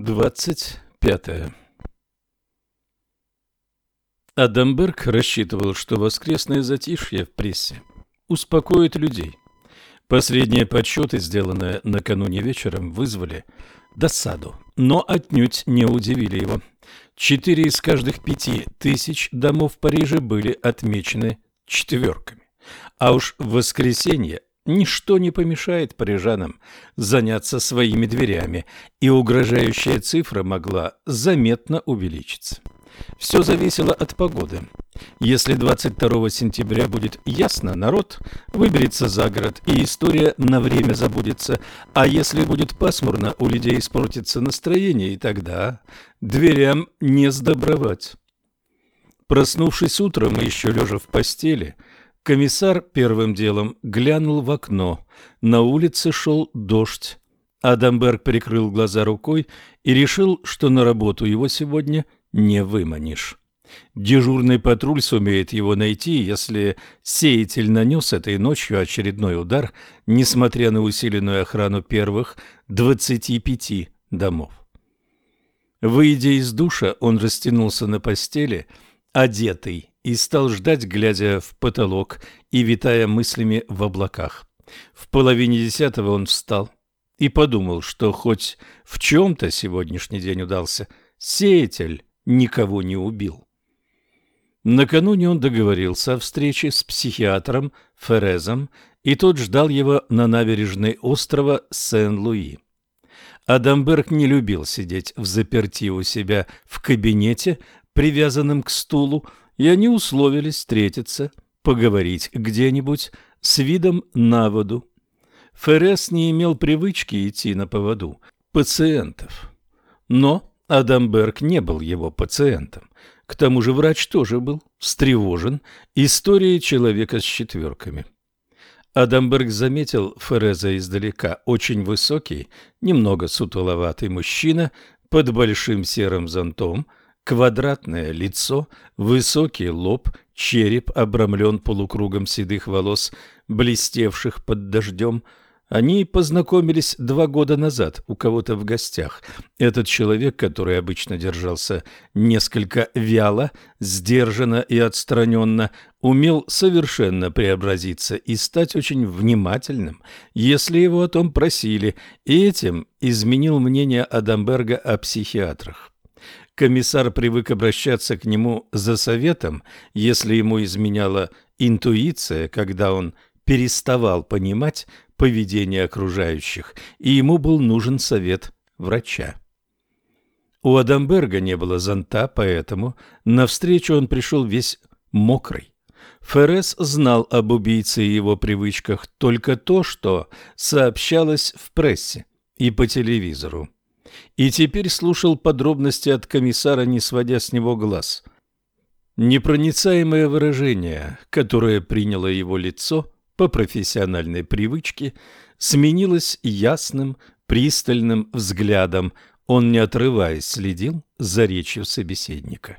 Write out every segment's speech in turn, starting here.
25. Адамберг рассчитывал, что воскресное затишье в прессе успокоит людей. Последние подсчеты, сделанные накануне вечером, вызвали досаду, но отнюдь не удивили его. Четыре из каждых пяти тысяч домов в Париже были отмечены четверками. А уж в воскресенье Ничто не помешает парижанам заняться своими дверями, и угрожающая цифра могла заметно увеличиться. Все зависело от погоды. Если 22 сентября будет ясно, народ выберется за город, и история на время забудется. А если будет пасмурно, у людей испортится настроение, и тогда дверям не сдобровать. Проснувшись утром и еще лежа в постели – Комиссар первым делом глянул в окно. На улице шел дождь. Адамберг прикрыл глаза рукой и решил, что на работу его сегодня не выманишь. Дежурный патруль сумеет его найти, если сеятель нанес этой ночью очередной удар, несмотря на усиленную охрану первых 25 домов. Выйдя из душа, он растянулся на постели, одетый и стал ждать, глядя в потолок и витая мыслями в облаках. В половине десятого он встал и подумал, что хоть в чем-то сегодняшний день удался, сеятель никого не убил. Накануне он договорился о встрече с психиатром Ферезом, и тот ждал его на набережной острова Сен-Луи. Адамберг не любил сидеть в заперти у себя в кабинете, привязанном к стулу, и они условились встретиться, поговорить где-нибудь с видом на воду. Феррес не имел привычки идти на поводу пациентов. Но Адамберг не был его пациентом. К тому же врач тоже был встревожен историей человека с четверками. Адамберг заметил Фереза издалека. Очень высокий, немного сутуловатый мужчина под большим серым зонтом – Квадратное лицо, высокий лоб, череп обрамлен полукругом седых волос, блестевших под дождем. Они познакомились два года назад у кого-то в гостях. Этот человек, который обычно держался несколько вяло, сдержанно и отстраненно, умел совершенно преобразиться и стать очень внимательным, если его о том просили, и этим изменил мнение Адамберга о психиатрах. Комиссар привык обращаться к нему за советом, если ему изменяла интуиция, когда он переставал понимать поведение окружающих, и ему был нужен совет врача. У Адамберга не было зонта, поэтому навстречу он пришел весь мокрый. Феррес знал об убийце и его привычках только то, что сообщалось в прессе и по телевизору и теперь слушал подробности от комиссара, не сводя с него глаз. Непроницаемое выражение, которое приняло его лицо по профессиональной привычке, сменилось ясным, пристальным взглядом. Он, не отрываясь, следил за речью собеседника.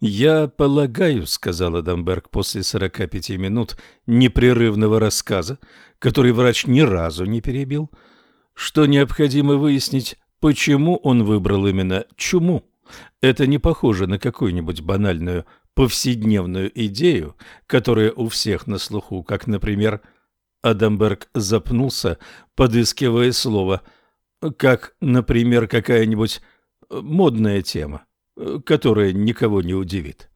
«Я полагаю», — сказал Адамберг после сорока пяти минут непрерывного рассказа, который врач ни разу не перебил, — что необходимо выяснить, почему он выбрал именно чуму. Это не похоже на какую-нибудь банальную повседневную идею, которая у всех на слуху, как, например, Адамберг запнулся, подыскивая слово, как, например, какая-нибудь модная тема, которая никого не удивит.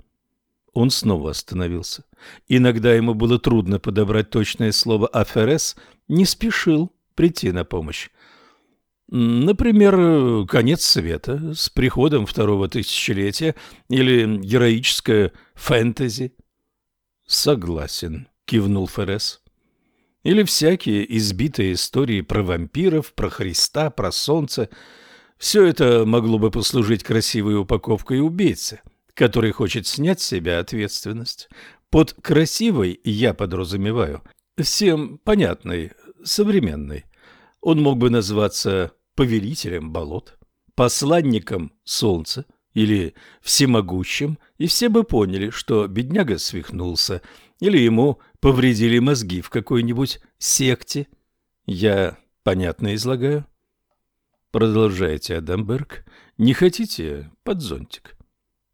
Он снова остановился. Иногда ему было трудно подобрать точное слово, а Феррес не спешил прийти на помощь. Например, конец света с приходом второго тысячелетия или героическое фэнтези. Согласен, кивнул Феррес. Или всякие избитые истории про вампиров, про Христа, про солнце. Все это могло бы послужить красивой упаковкой убийцы, который хочет снять с себя ответственность. Под красивой я подразумеваю всем понятной, современной. Он мог бы назваться повелителем болот, посланником солнца или всемогущим, и все бы поняли, что бедняга свихнулся или ему повредили мозги в какой-нибудь секте. Я понятно излагаю? Продолжайте, Адамберг. Не хотите под зонтик?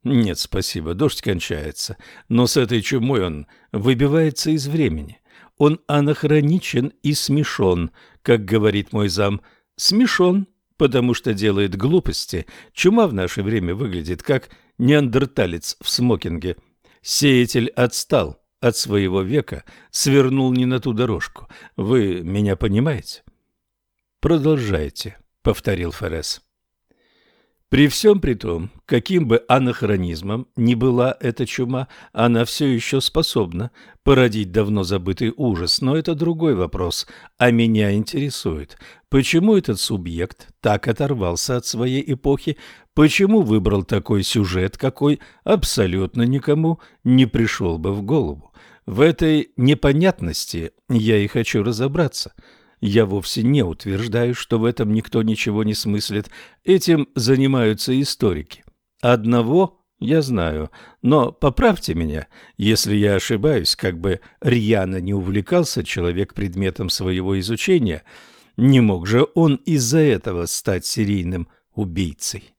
Нет, спасибо, дождь кончается. Но с этой чумой он выбивается из времени. Он анахроничен и смешон, как говорит мой зам. Смешон, потому что делает глупости. Чума в наше время выглядит как неандерталец в смокинге. Сеятель отстал от своего века, свернул не на ту дорожку. Вы меня понимаете? Продолжайте. — повторил Феррес. При всем при том, каким бы анахронизмом ни была эта чума, она все еще способна породить давно забытый ужас. Но это другой вопрос, а меня интересует, почему этот субъект так оторвался от своей эпохи, почему выбрал такой сюжет, какой абсолютно никому не пришел бы в голову. В этой непонятности я и хочу разобраться – я вовсе не утверждаю, что в этом никто ничего не смыслит. Этим занимаются историки. Одного я знаю, но поправьте меня, если я ошибаюсь, как бы рьяно не увлекался человек предметом своего изучения, не мог же он из-за этого стать серийным убийцей.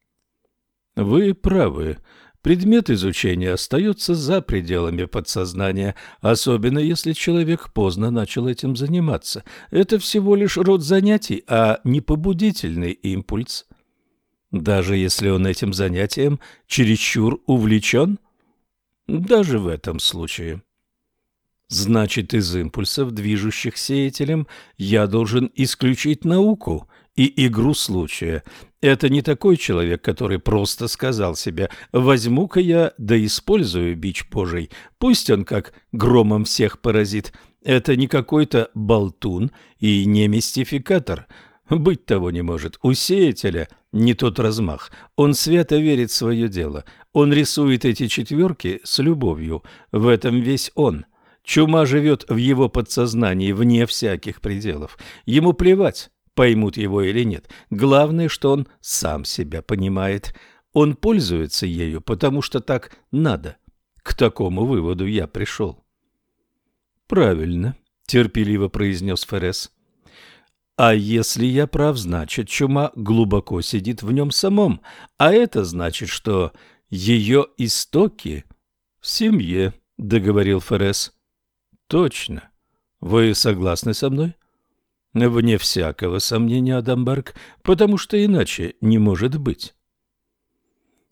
Вы правы. Предмет изучения остается за пределами подсознания, особенно если человек поздно начал этим заниматься. Это всего лишь род занятий, а не побудительный импульс. Даже если он этим занятием чересчур увлечен? Даже в этом случае. Значит, из импульсов, движущих сеятелем, я должен исключить науку и игру случая, это не такой человек, который просто сказал себе «возьму-ка я да использую бич Божий, пусть он как громом всех поразит». Это не какой-то болтун и не мистификатор. Быть того не может. У сеятеля не тот размах. Он свято верит в свое дело. Он рисует эти четверки с любовью. В этом весь он. Чума живет в его подсознании вне всяких пределов. Ему плевать, поймут его или нет. Главное, что он сам себя понимает. Он пользуется ею, потому что так надо. К такому выводу я пришел. «Правильно», — терпеливо произнес Феррес. «А если я прав, значит, чума глубоко сидит в нем самом, а это значит, что ее истоки в семье», — договорил Феррес. «Точно. Вы согласны со мной?» Вне всякого сомнения, Адамберг, потому что иначе не может быть.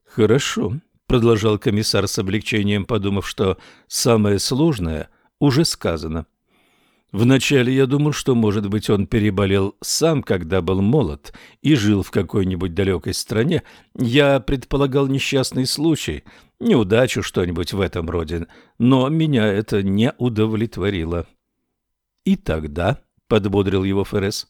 Хорошо, продолжал комиссар с облегчением, подумав, что самое сложное уже сказано. Вначале я думал, что, может быть, он переболел сам, когда был молод и жил в какой-нибудь далекой стране. Я предполагал несчастный случай, неудачу, что-нибудь в этом роде, но меня это не удовлетворило. И тогда подбодрил его Феррес.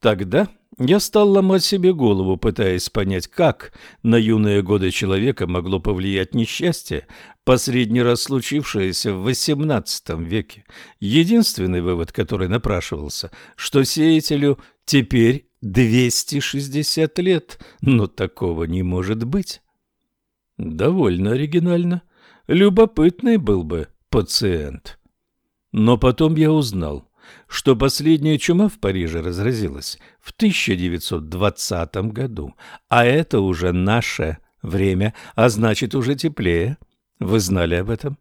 Тогда я стал ломать себе голову, пытаясь понять, как на юные годы человека могло повлиять несчастье, последний раз случившееся в XVIII веке. Единственный вывод, который напрашивался, что сеятелю теперь 260 лет, но такого не может быть. Довольно оригинально. Любопытный был бы пациент. Но потом я узнал, что последняя чума в Париже разразилась в 1920 году, а это уже наше время, а значит уже теплее. Вы знали об этом?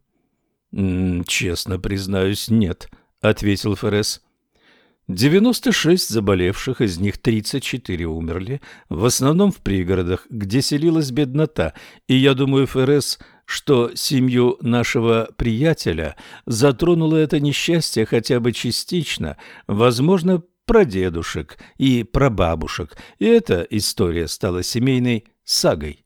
честно признаюсь, нет, ответил Феррес. 96 заболевших, из них 34 умерли, в основном в пригородах, где селилась беднота, и я думаю, ФРС что семью нашего приятеля затронуло это несчастье хотя бы частично, возможно, прадедушек и прабабушек, и эта история стала семейной сагой.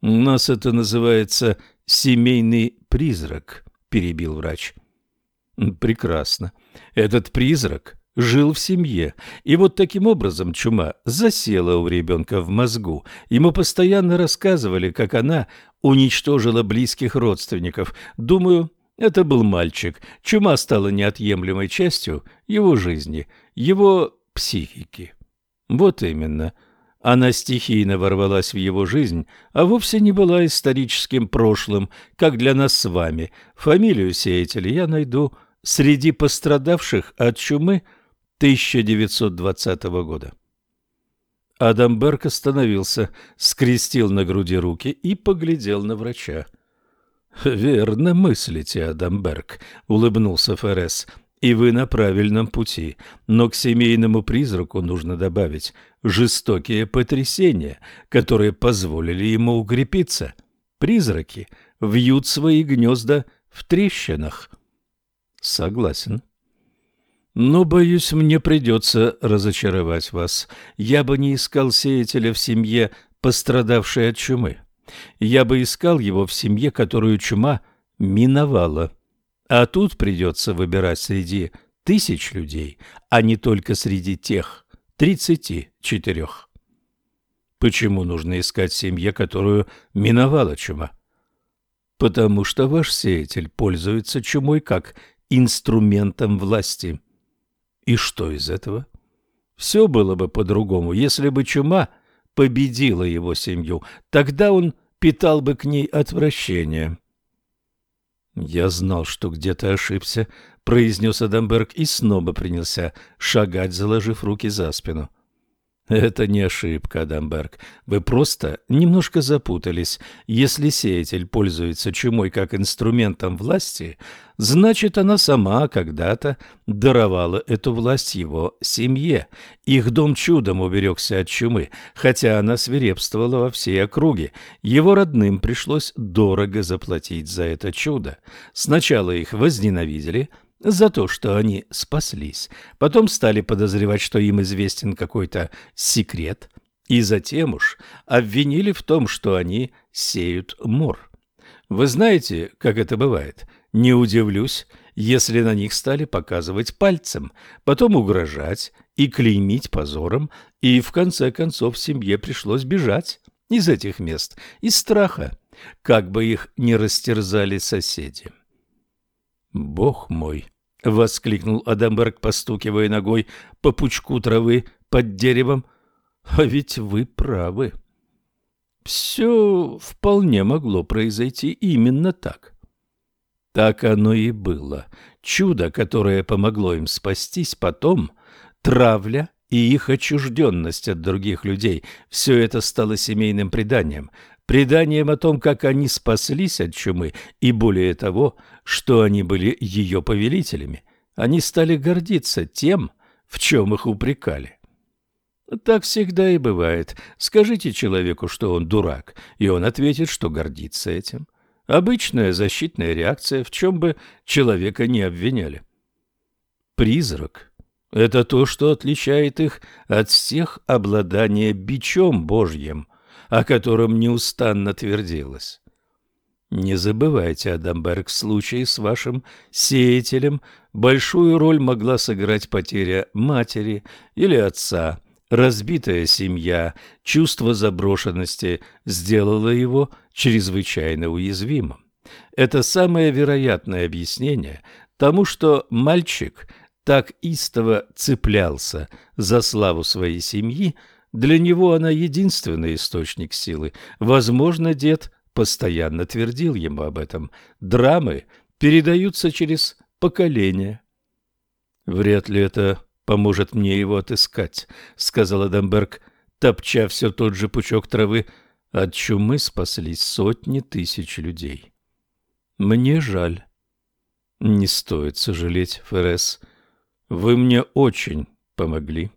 «У нас это называется семейный призрак», — перебил врач. «Прекрасно. Этот призрак жил в семье, и вот таким образом чума засела у ребенка в мозгу. Ему постоянно рассказывали, как она уничтожила близких родственников. Думаю, это был мальчик. Чума стала неотъемлемой частью его жизни, его психики. Вот именно. Она стихийно ворвалась в его жизнь, а вовсе не была историческим прошлым, как для нас с вами. Фамилию сеятеля я найду среди пострадавших от чумы 1920 года. Адамберг остановился, скрестил на груди руки и поглядел на врача. «Верно мыслите, Адамберг», — улыбнулся Феррес. «И вы на правильном пути. Но к семейному призраку нужно добавить жестокие потрясения, которые позволили ему укрепиться. Призраки вьют свои гнезда в трещинах». «Согласен», но, боюсь, мне придется разочаровать вас. Я бы не искал сеятеля в семье, пострадавшей от чумы. Я бы искал его в семье, которую чума миновала. А тут придется выбирать среди тысяч людей, а не только среди тех тридцати четырех. Почему нужно искать семье, которую миновала чума? Потому что ваш сеятель пользуется чумой как инструментом власти. И что из этого? Все было бы по-другому, если бы чума победила его семью. Тогда он питал бы к ней отвращение. «Я знал, что где-то ошибся», — произнес Адамберг и снова принялся шагать, заложив руки за спину. Это не ошибка, Адамберг. Вы просто немножко запутались. Если сеятель пользуется чумой как инструментом власти, значит, она сама когда-то даровала эту власть его семье. Их дом чудом уберегся от чумы, хотя она свирепствовала во всей округе. Его родным пришлось дорого заплатить за это чудо. Сначала их возненавидели – за то, что они спаслись. Потом стали подозревать, что им известен какой-то секрет, и затем уж обвинили в том, что они сеют мор. Вы знаете, как это бывает? Не удивлюсь, если на них стали показывать пальцем, потом угрожать и клеймить позором, и в конце концов семье пришлось бежать из этих мест, из страха, как бы их не растерзали соседи. «Бог мой!» — воскликнул Адамберг, постукивая ногой по пучку травы под деревом. «А ведь вы правы. Все вполне могло произойти именно так». Так оно и было. Чудо, которое помогло им спастись потом, травля и их отчужденность от других людей – все это стало семейным преданием, преданием о том, как они спаслись от чумы, и более того, что они были ее повелителями. Они стали гордиться тем, в чем их упрекали. Так всегда и бывает. Скажите человеку, что он дурак, и он ответит, что гордится этим. Обычная защитная реакция, в чем бы человека не обвиняли. Призрак – это то, что отличает их от всех обладания бичом Божьим – о котором неустанно твердилось. Не забывайте, Адамберг, в случае с вашим сеятелем большую роль могла сыграть потеря матери или отца. Разбитая семья, чувство заброшенности сделало его чрезвычайно уязвимым. Это самое вероятное объяснение тому, что мальчик так истово цеплялся за славу своей семьи, для него она единственный источник силы. Возможно, дед постоянно твердил ему об этом. Драмы передаются через поколения. «Вряд ли это поможет мне его отыскать», — сказал Адамберг, топча все тот же пучок травы. От чумы спаслись сотни тысяч людей. «Мне жаль». «Не стоит сожалеть, Феррес. Вы мне очень помогли».